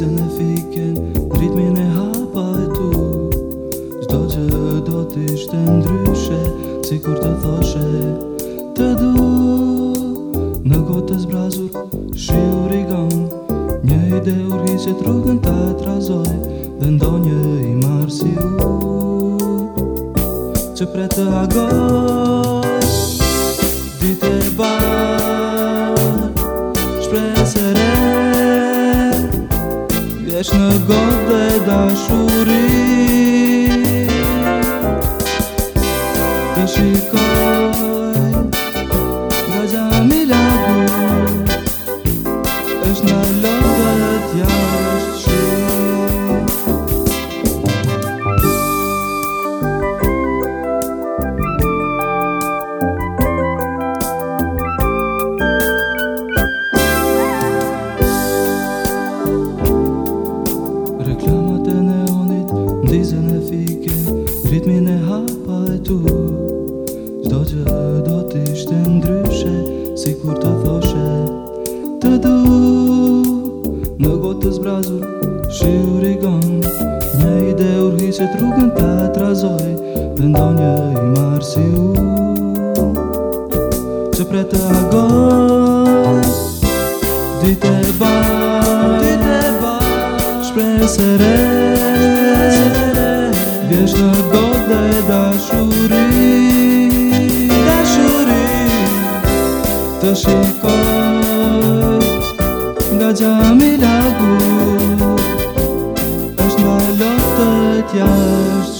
Se në fiken rritmin e hapa e tu Zdo që do t'ishtë e ndryshe Si kur të thoshe të du Në gotë të zbrazur, shi u rigon Një ide urgisit rrugën ta trazoj Dhe ndonjë i marë si u Që pre të agon śmieszne no godziny dasz Në tizën e fike, rritmi në hapa e tu Sdo që do t'ishtë të ndryshe, si kur t'o foshe të du Në gotë të zbrazur, shi u rigon Një ide urhi që t'rugën të trazoj Në ndonjë i marë si u Që pre t'a goj Dite sëre Vjesht në god dhe dashuri Dashuri Të shikoj Nga gjami lagu është në lotët jashtë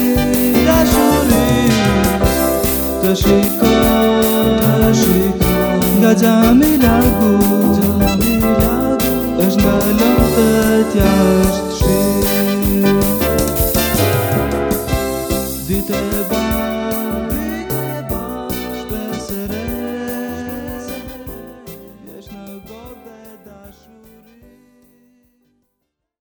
Nga gjami lagu, gjami lagu është nga lëmë tja është shi e